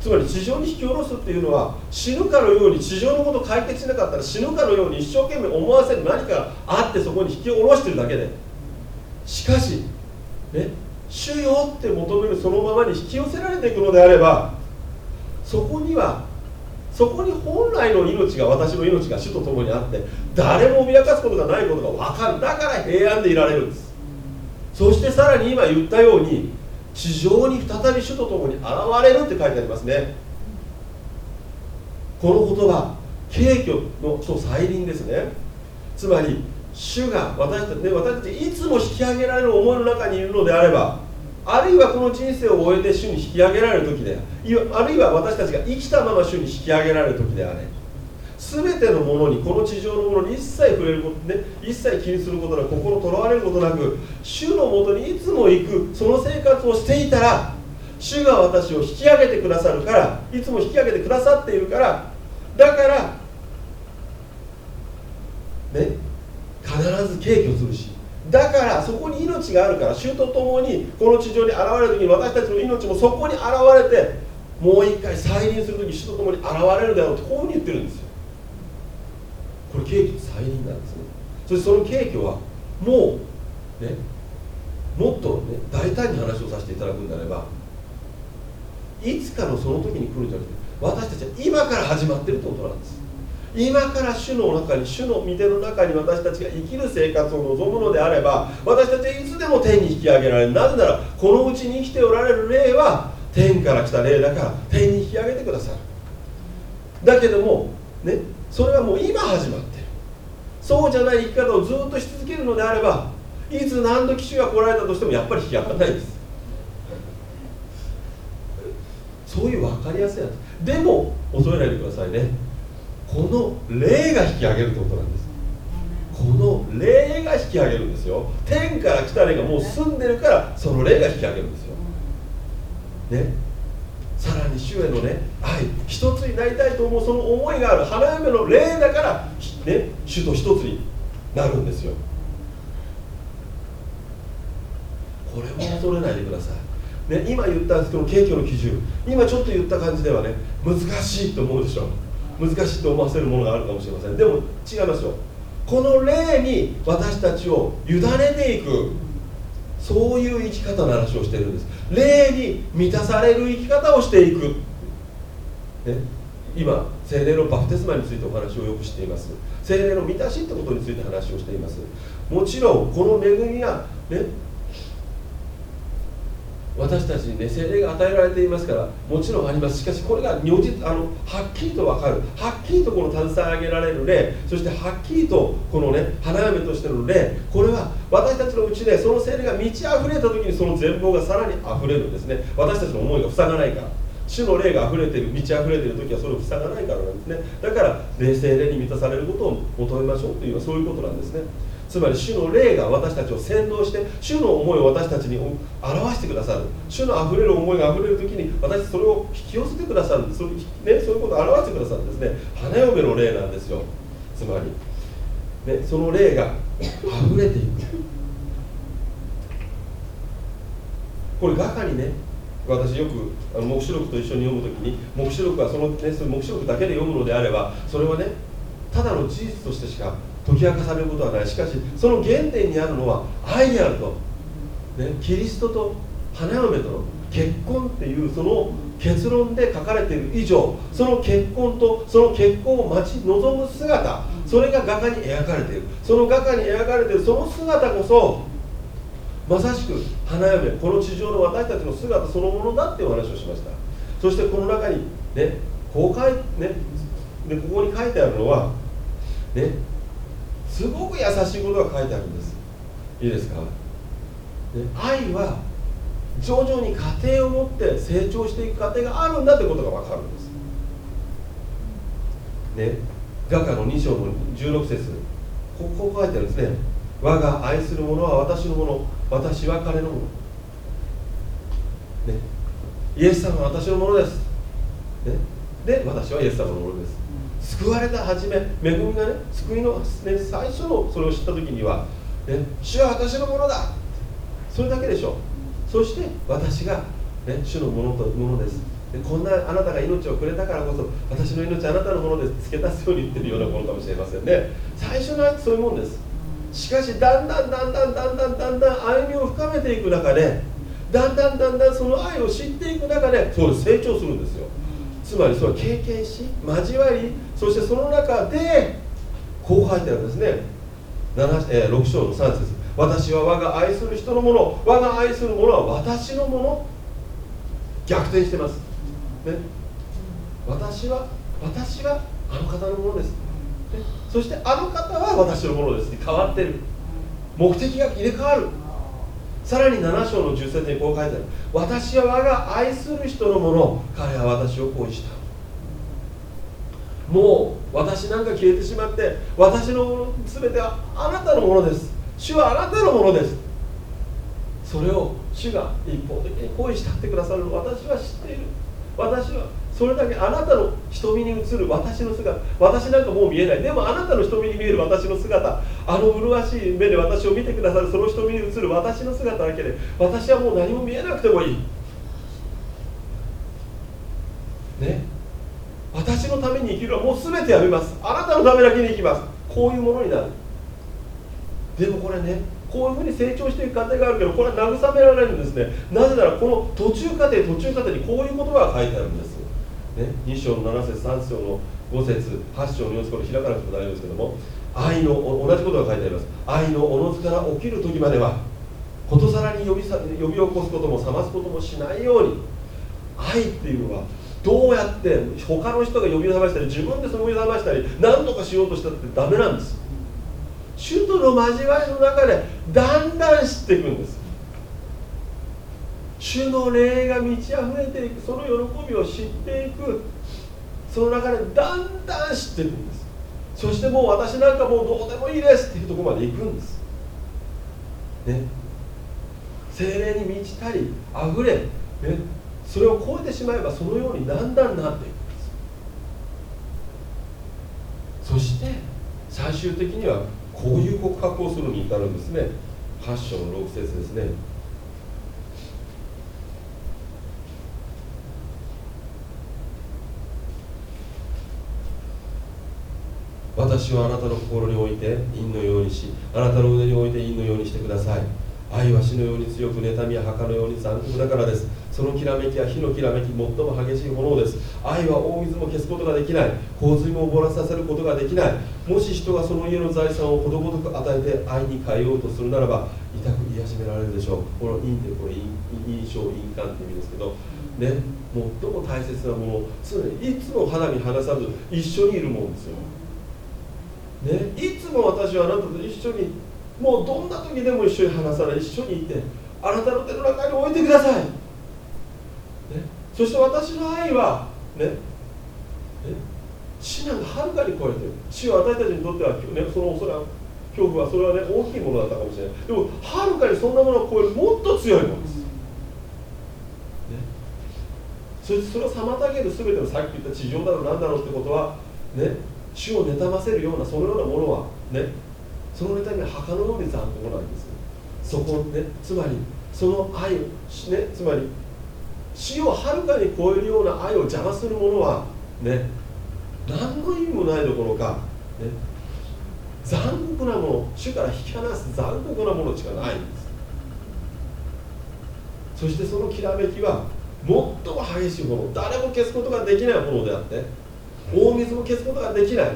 つまり地上に引き下ろすっていうのは死ぬかのように地上のことを解決しなかったら死ぬかのように一生懸命思わせる何かがあってそこに引き下ろしてるだけで。しかしね主よって求めるそのままに引き寄せられていくのであればそこにはそこに本来の命が私の命が主と共にあって誰も脅かすことがないことが分かる。だから平安でいられるんです。そしてさらに今言ったように地上に再び主と共に現れるって書いてありますね。この言葉敬虚のと再臨ですね。つまり主が私たち,、ね、私たちいつも引き上げられる思いの中にいるのであればあるいはこの人生を終えて主に引き上げられる時であるいは私たちが生きたまま主に引き上げられる時であれ。全てのものにこの地上のものに一切触れることね一切気にすることなく心とらわれることなく主のもとにいつも行くその生活をしていたら主が私を引き上げてくださるからいつも引き上げてくださっているからだからね必ず敬虚するしだからそこに命があるから主と共にこの地上に現れる時に私たちの命もそこに現れてもう一回再臨する時主と共に現れるだろうとこういうふうに言ってるんですよ。これ景気と再臨なんですね。そしてその景気はもうねもっとね大胆に話をさせていただくんであればいつかのその時に来るんじゃなくて私たちは今から始まってるってことなんです。今から主の中に主の御手の中に私たちが生きる生活を望むのであれば私たちはいつでも天に引き上げられる。なぜならこのうちに生きておられる霊は天から来た霊だから天に引き上げてくださる。だけどもねそれはもう今始まってる。そうじゃない生き方をずっとし続けるのであればいつ何度機種が来られたとしてもやっぱり引き上がらないです。そういう分かりやすいやつ。でも恐れないでくださいね。この霊が引き上げるってことなんです。この霊が引き上げるんですよ。天から来た霊がもう住んでるからその霊が引き上げるんですよ。ね？さらに主へのね愛一つになりたいと思うその思いがある。花嫁の霊だからね主と一つになるんですよ。これも恐れないでください、ね、今言ったんですけど景気の基準。今ちょっと言った感じではね難しいと思うでしょ難しいと思わせるものがあるかもしれません。でも違いますよ。この霊に私たちを委ねていく。そういう生き方の話をしてるんです。霊に満たされる生き方をしていく、ね、今精霊のバプテスマについてお話をよくしています。精霊の満たしってことについて話をしています。もちろんこの恵みがね私たちにね精霊が与えられていますからもちろんあります。しかしこれが如実あのはっきりと分かる。はっきりとこの携え上げられる霊。そしてはっきりとこのね花嫁としての霊。これは私たちのうちでその精霊が満ち溢れた時にその全貌がさらに溢れるんですね。私たちの思いが塞がないから。主の霊が溢れている満ち溢れている時はそれを塞がないからなんですね。だから霊精霊に満たされることを求めましょうというのはそういうことなんですね。つまり主の霊が私たちを先導して主の思いを私たちに表してくださる。主のあふれる思いがあふれる時に私それを引き寄せてくださる。そ,、ね、そういうことを表してくださるんですね。花嫁の霊なんですよ。つまり、ね、その霊があふれていく。これ画家にね私よくあの黙示録と一緒に読む時に黙示録はその、ね、その黙示録だけで読むのであればそれはねただの事実としてしか解き明かされることはない。しかしその原点にあるのは愛であると、ね、キリストと花嫁との結婚っていうその結論で書かれている以上その結婚とその結婚を待ち望む姿それが画家に描かれている。その画家に描かれているその姿こそまさしく花嫁この地上の私たちの姿そのものだっていう話をしました。そしてこの中にねこう書いねでここに書いてあるのはねすごく優しいことが書いてあるんです。いいですか、ね、愛は徐々に家庭を持って成長していく過程があるんだということが分かるんです。ね画家の2章の16節。ここ書いてあるんですね。我が愛する者は私のもの私は彼のもの、ね、イエス様は私のものです、ね、で私はイエス様のものです救われた初め恵みがね救いの、ね、最初のそれを知った時には、ね、主は私のものだ。それだけでしょ。そして私が、ね、主のものとものです。こんなあなたが命をくれたからこそ私の命あなたのものです。付け足すように言ってるようなものかもしれませんね。最初の愛ってそういうもんです。しかしだんだんだんだんだんだんだんだん歩みを深めていく中でだんだんだんだんその愛を知っていく中でそう成長するんですよ。つまりそれは経験し交わりそしてその中でこう書いてあるんですね。7、えー、6章の3節。私は我が愛する人のもの我が愛するものは私のもの。逆転してます。ね、私は私はあの方のものです、ね、そしてあの方は私のものです。変わってる。目的が入れ替わる。さらに7章の10節にこう書いてある。私は我が愛する人のもの。彼は私を恋した。もう私なんか消えてしまって私の全てはあなたのものです。主はあなたのものです。それを主が一方的に恋したってくださるの。を私は知っている。私はそれだけあなたの瞳に映る。私の姿。私なんかもう見えない。でもあなたの瞳に見える。私の姿。あの麗しい目で私を見てくださる。その瞳に映る。私の姿だけで。私はもう何も見えなくてもいい。ね。私のために生きるはもう全てやめます。あなたのためだけに生きます。こういうものになる。でもこれねこういうふうに成長していく過程があるけどこれは慰められるんですね。なぜならこの途中過程途中過程にこういう言葉が書いてあるんです、ね、2章の7節3章の5節8章の4節これ開かなくても大丈夫ですけども愛の同じことが書いてあります。愛のおのずから起きる時まではことさらに呼び呼び起こすことも覚ますこともしないように愛っていうのはどうやって他の人が呼び覚ましたり自分でその呼び覚ましたり何とかしようとしたってダメなんです。主との交わりの中でだんだん知っていくんです。主の霊が満ち溢れていくその喜びを知っていくその中でだんだん知っていくんです。そしてもう私なんかもうどうでもいいですっていうとこまで行くんです。ね。精霊に満ちたり溢れ、ね、それを超えてしまえばそのようにだんだんなっていくんです。そして最終的にはこういう告白をするに至るんですね。8章6節ですね。私はあなたの心において陰のようにしあなたの腕において陰のようにしてください。愛は死のように強く妬みや墓のように残酷だからです。そのきらめきは火のきらめき最も激しい炎です。愛は大水も消すことができない。洪水も溺らさせることができない。もし人がその家の財産をことごとく与えて愛に変えようとするならば痛く癒しめられるでしょう。この陰ってこれ印象印鑑って意味ですけど。ね。最も大切なもの。常にいつも肌身離さず一緒にいるもんですよ。ね。いつも私はあなたと一緒にもうどんな時でも一緒に話さない一緒にいてあなたの手の中に置いてください、そして私の愛はね。ね。死なんかはるかに超えてる。死は私たちにとっては、ね、そのそれは恐怖はそれはね大きいものだったかもしれない。でもはるかにそんなものを超えるもっと強いものです、ね、そしてそれを妨げる全てのさっき言った地上だろう何だろうってことはね。死を妬ませるようなそのようなものはね。その妬みは墓のように残酷なんです。そこね。つまりその愛を、ね、つまり死をはるかに超えるような愛を邪魔するものはね何の意味もないどころか、ね、残酷なもの主から引き離す残酷なものしかないんです。そしてそのきらめきは最も激しいもの誰も消すことができないものであって大水も消すことができない、ね、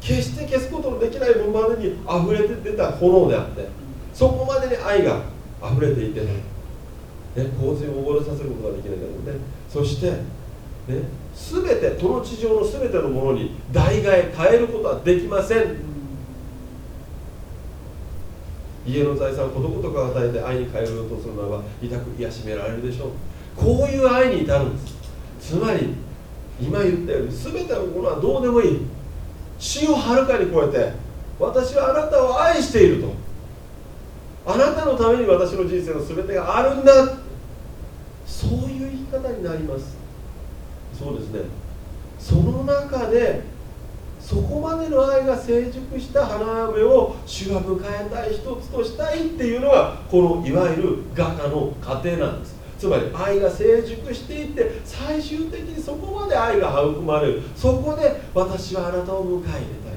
決して消すことのできない分までに溢れて出た炎であってそこまでに愛が溢れていてねね洪水を溺れさせることができないけどね。そしてね全てこの地上の全てのものに代替え変えることはできません。家の財産をことごとく与えて愛に変えようとするならば痛く癒しめられるでしょう。こういう愛に至るんです。つまり今言ったように全てのものはどうでもいい。死をはるかに超えて私はあなたを愛していると。あなたのために私の人生の全てがあるんだ。そういう言い方になります。そうですね。その中でそこまでの愛が成熟した花嫁を主が迎えたい一つとしたいっていうのがこのいわゆる画家の過程なんです。つまり愛が成熟していって最終的にそこまで愛が育まれる。そこで私はあなたを迎え入れたい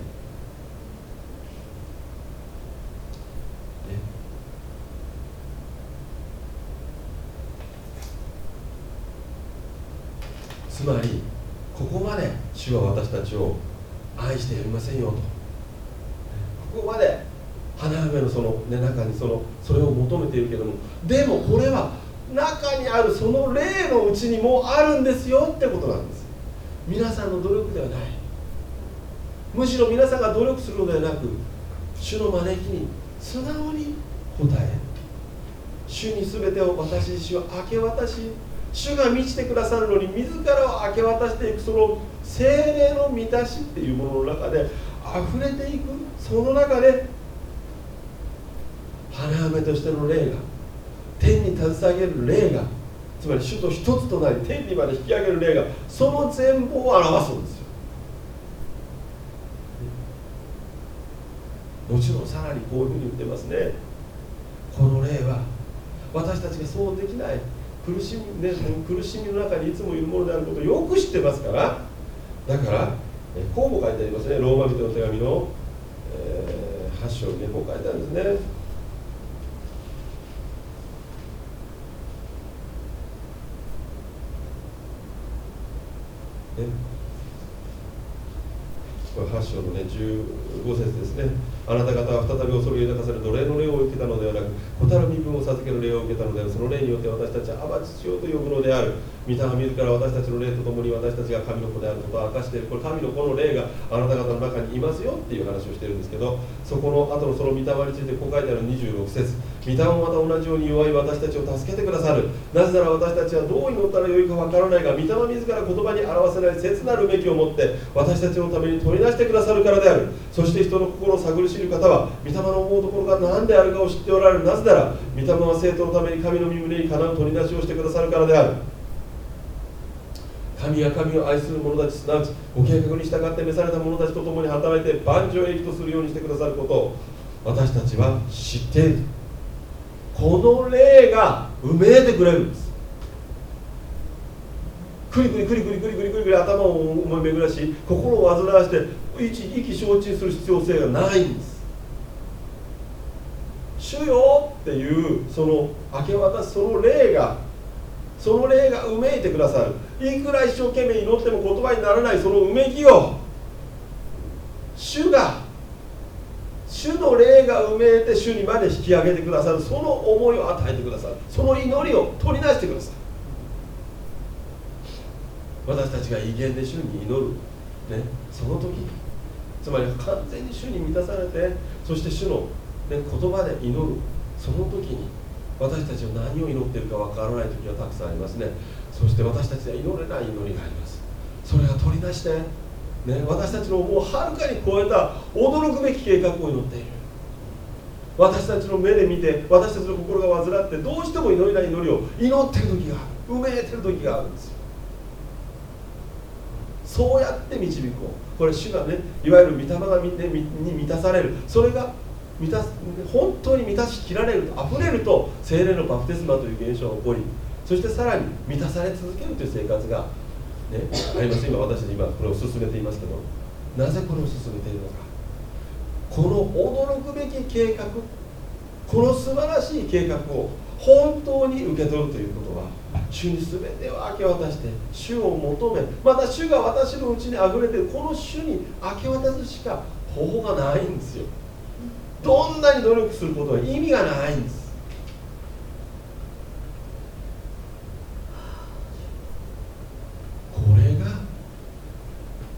つまりここまで主は私たちを愛してやりませんよと。ここまで花嫁のその、ね、中にそのそれを求めているけどもでもこれは中にあるその霊のうちにもあるんですよってことなんです。皆さんの努力ではない。むしろ皆さんが努力するのではなく主の招きに素直に応え主に全てを私自身を明け渡し主が満ちてくださるのに自らを明け渡していくその精霊の満たしっていうものの中で溢れていくその中で花嫁としての霊が天に携げる霊がつまり主と一つとなり天にまで引き上げる霊がその全部を表すんですよ。もちろんさらにこういうふうに言ってますね。この霊は私たちがそうできない。苦しみ,、ね、苦しみの中にいつもいるものであることをよく知ってますから。だからこうも書いてありますね。ローマ人の手紙の、えー、8章にねこう書いてあるんですね。ねこれ8章のね15節ですね。あなた方は再び恐れ豊かされ奴隷の霊を受けたのではなく小る身分を授ける霊を受けたのである。その霊によって私たちはアバ父よと呼ぶのである。御霊自ら私たちの霊とともに私たちが神の子であることを明かしているこれ神の子の霊があなた方の中にいますよっていう話をしてるんですけどそこの後のその御霊についてこう書いてある26節。御霊もまた同じように弱い私たちを助けてくださる。なぜなら私たちはどう祈ったらよいかわからないが御霊自ら言葉に表せない切なるべきを持って私たちのために取り出してくださるからである。そして人の心を探り知る方は御霊の思うところが何であるかを知っておられる。なぜなら御霊は生徒のために神の身胸にかなう取り出しをしてくださるからである。神は神を愛する者たちすなわちご計画に従って召された者たちと共に働いて万丈益とするようにしてくださること。を私たちは知っている。この霊が埋めてくれるんです。くりくりくりくりくりくりくり頭を思い巡らし心を煩わして意気消沈する必要性がないんです。主よっていうその明け渡すその霊がその霊がうめいてくださる。いくら一生懸命祈っても言葉にならないそのうめきを。主が主の霊がうめいて主にまで引き上げてくださる。その思いを与えてくださる。その祈りを取り出してくださる。私たちが威厳で主に祈る、ね、その時つまり完全に主に満たされてそして主の、ね、言葉で祈る。その時に私たちは何を祈っているかわからない時はたくさんありますね。そして私たちは祈れない祈りがあります。それが取り出して、ね、私たちのもうはるかに超えた驚くべき計画を祈っている。私たちの目で見て私たちの心が患ってどうしても祈れない祈りを祈ってる時がある。埋めてる時があるんですよ。そうやって導こう。これ主がねいわゆる御霊がに満たされる。それが満たす本当に満たしきられると溢れると精霊のバプテスマという現象が起こりそしてさらに満たされ続けるという生活が、ね、あります。今私たち今これを進めていますけどなぜこれを進めているのか。この驚くべき計画この素晴らしい計画を本当に受け取るということは主に全てを明け渡して主を求めまた主が私のうちにあふれているこの主に明け渡すしか方法がないんですよ。どんなに努力することは意味がないんです。これが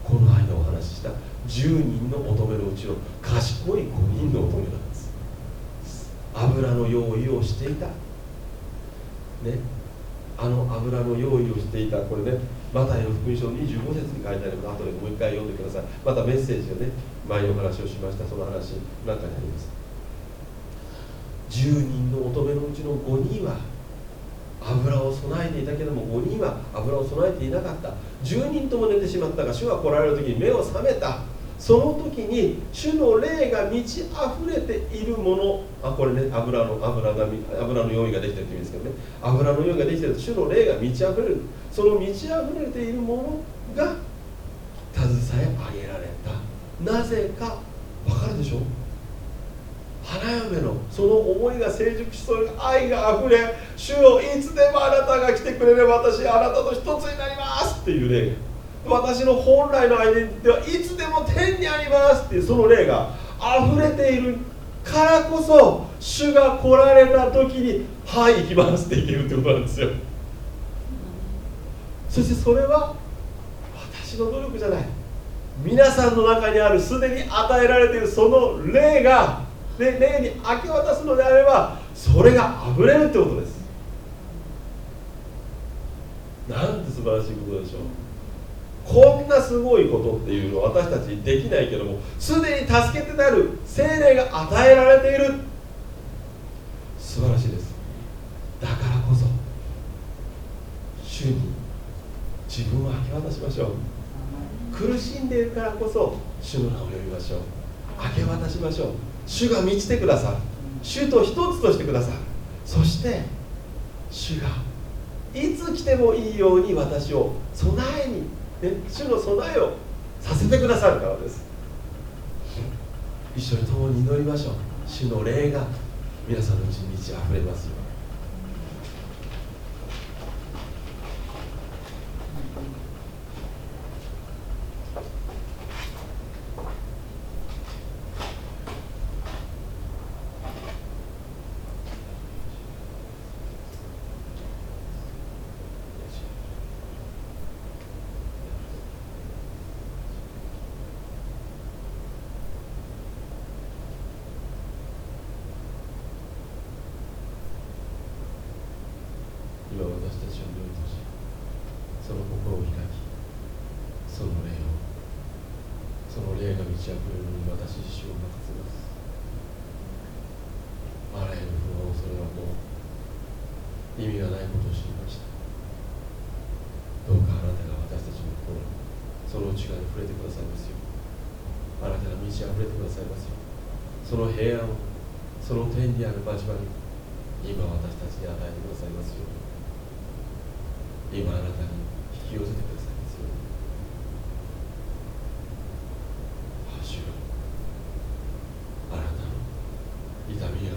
この間お話しした10人の乙女のうちの賢い5人の乙女なんです。油の用意をしていた。ねあの油の用意をしていたこれねマタイの福音書の25節に書いてあるので後でもう一回読んでください。またメッセージをね前にお話をしました。その話の中にあります。10人の乙女のうちの5人は油を備えていたけども5人は油を備えていなかった。10人とも寝てしまったが主が来られる時に目を覚めた。その時に主の霊が満ち溢れているもの。あこれね油の油が油の用意ができてるって意味ですけどね。油の用意ができてると主の霊が満ち溢れる。その満ち溢れているものが携え上げられた。なぜか分かるでしょ花嫁のその思いが成熟しそうに愛があふれ主よいつでもあなたが来てくれれば私あなたと一つになりますっていう霊が。私の本来のアイデンティティはいつでも天にありますっていうその霊が溢れているからこそ主が来られた時に「はい行きます」って言えるってことなんですよ。そしてそれは私の努力じゃない。皆さんの中にあるすでに与えられているその霊が霊に明け渡すのであればそれが溢れるってことです。なんて素晴らしいことでしょうこんなすごいことっていうのは私たちできないけどもすでに助けてなる精霊が与えられている。素晴らしいです。だからこそ主に自分を明け渡しましょう。苦しんでいるからこそ主の名を呼びましょう。明け渡しましょう。主が満ちてくださる。主と一つとしてくださる。そして主がいつ来てもいいように私を備えに、ね、主の備えをさせてくださるからです。一緒に共に祈りましょう。主の霊が皆さんのうちに満ち溢れますよ今私たちは祈りとしその心を開きその霊をその霊が満ち溢れるのに私自身を任せますあらゆる不安それはもう意味がないことを知りましたどうかあなたが私たちの心にその内側に触れてくださいますよあなたが満ち溢れてくださいますよその平安をその天にある交わり今私たちに与えてくださいますように今あなたに引き寄せてくださいますように主よあなたの痛みや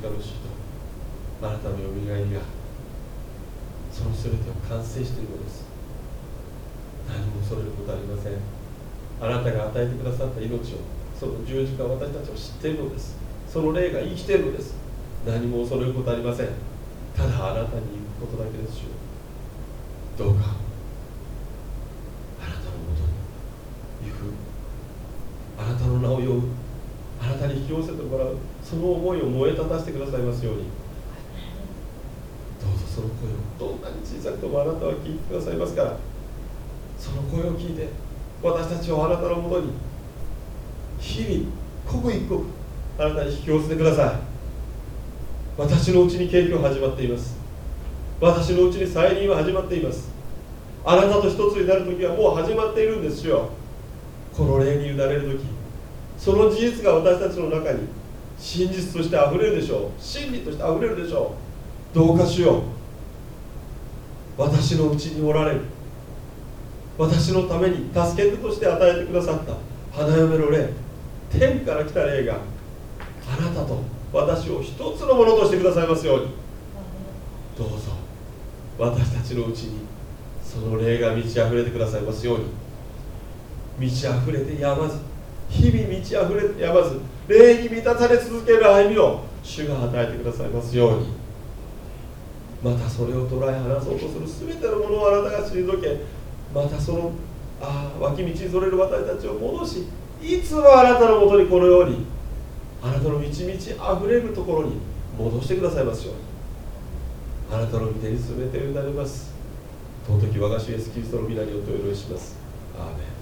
その十字架の死とあなたのよみがえりがその全てを完成しているのです。何も恐れることはありません。あなたが与えてくださった命をその十字架を私たちは知っているのです。その霊が生きているのです。何も恐れることはありません。ただあなたに行くことだけですよ。どうかあなたのもとに行くあなたの名を呼ぶあなたに引き寄せてもらうその思いを燃え立たせてくださいますように。どうぞその声を。どんなに小さくともあなたは聞いてくださいますから。その声を聞いて私たちをあなたのもとに日々刻一刻あなたに引き寄せてください。私のうちに景気は始まっています。私のうちに再臨は始まっています。あなたと一つになる時はもう始まっているんですよ。この霊に委ねる時。その事実が私たちの中に真実としてあふれるでしょう。真理としてあふれるでしょう。どうかしよう。私のうちにおられる。私のために助け手として与えてくださった。花嫁の霊。天から来た霊があなたと私を一つのものとしてくださいますように。どうぞ私たちのうちにその霊が満ち溢れてくださいますように。満ち溢れてやまず日々満ち溢れてやまず霊に満たされ続ける歩みを主が与えてくださいますように。またそれを捉え離そうとする全てのものをあなたが退けまたそのあ脇道にそれる私たちを戻しいつもあなたのもとにこのようにあなたの満ち満ちあふれるところに戻してくださいますように。あなたの御手に全てを委ねます。尊き我が主イエスキリストの皆によってお祈りします。アーメン。